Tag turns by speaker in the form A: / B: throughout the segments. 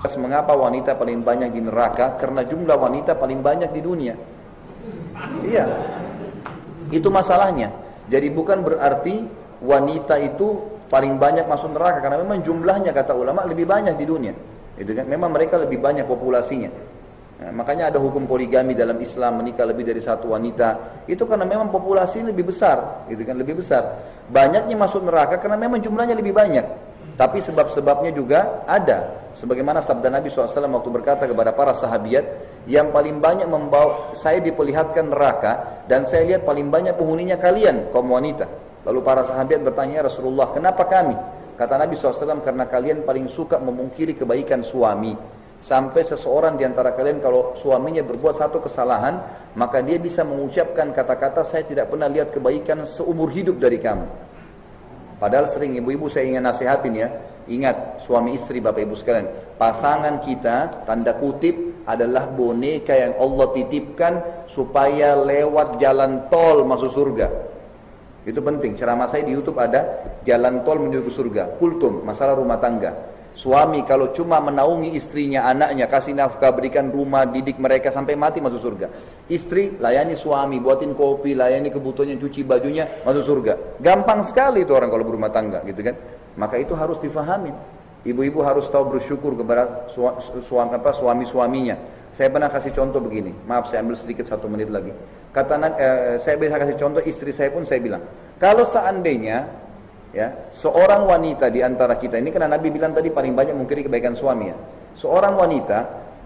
A: Mengapa wanita paling banyak di neraka? Karena jumlah wanita paling banyak di dunia. Iya. Itu masalahnya. Jadi bukan berarti wanita itu paling banyak masuk neraka karena memang jumlahnya kata ulama lebih banyak di dunia. Itu kan memang mereka lebih banyak populasinya. Nah, makanya ada hukum poligami dalam Islam menikah lebih dari satu wanita. Itu karena memang populasi lebih besar, gitu kan lebih besar. Banyaknya masuk neraka karena memang jumlahnya lebih banyak. Tapi sebab-sebabnya juga ada. Sebagaimana sabda Nabi SAW waktu berkata kepada para sahabiat, yang paling banyak membawa saya diperlihatkan neraka dan saya lihat paling banyak penghuninya kalian kaum wanita. Lalu para sahabat bertanya Rasulullah, kenapa kami? Kata Nabi SAW, karena kalian paling suka memungkiri kebaikan suami. Sampai seseorang di antara kalian kalau suaminya berbuat satu kesalahan, maka dia bisa mengucapkan kata-kata saya tidak pernah lihat kebaikan seumur hidup dari kamu. Padahal sering ibu-ibu saya ingin nasihatin ya. Ingat suami istri bapak ibu sekalian. Pasangan kita tanda kutip adalah boneka yang Allah titipkan supaya lewat jalan tol masuk surga. Itu penting. Ceramah saya di YouTube ada jalan tol menuju surga. Kultum, masalah rumah tangga. Suami kalau cuma menaungi istrinya, anaknya, kasih nafkah, berikan rumah, didik mereka sampai mati masuk surga. Istri layani suami, buatin kopi, layani kebutuhannya, cuci bajunya, masuk surga. Gampang sekali itu orang kalau berumah tangga, gitu kan? Maka itu harus difahamin. Ibu-ibu harus tahu bersyukur kepada suami apa suami-suaminya. Saya pernah kasih contoh begini. Maaf saya ambil sedikit satu menit lagi. Kata eh, saya bisa kasih contoh istri saya pun saya bilang, kalau seandainya ya seorang wanita di antara kita ini karena Nabi bilang tadi paling banyak mungkiri kebaikan suami ya. Seorang wanita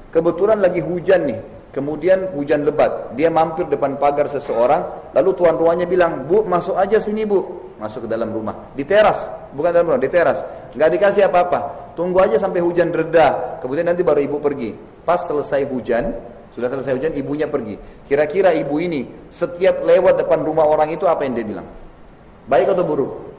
A: kebetulan lagi hujan nih kemudian hujan lebat. Dia mampir depan pagar seseorang lalu tuan ruannya bilang bu masuk aja sini bu. Masuk ke dalam rumah. Di teras bukan dalam rumah di teras. Nggak dikasih apa-apa. Tunggu aja sampai hujan reda. Kemudian nanti baru ibu pergi. Pas selesai hujan sudah selesai hujan ibunya pergi. Kira-kira ibu ini setiap lewat depan rumah orang itu apa yang dia bilang? Baik atau buruk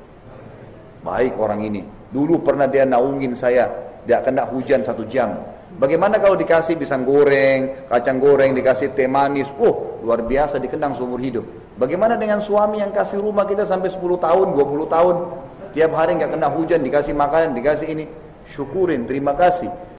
A: Baik orang ini. Dulu pernah dia naungin saya, dia kena hujan satu jam. Bagaimana kalau dikasih pisang goreng, kacang goreng, dikasih teh manis? Oh, luar biasa dikenang seumur hidup. Bagaimana dengan suami yang kasih rumah kita sampai 10 tahun, 20 tahun? Tiap hari nggak kena hujan, dikasih makanan, dikasih ini. Syukurin, terima kasih.